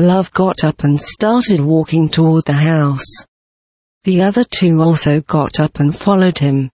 Love got up and started walking toward the house. The other two also got up and followed him.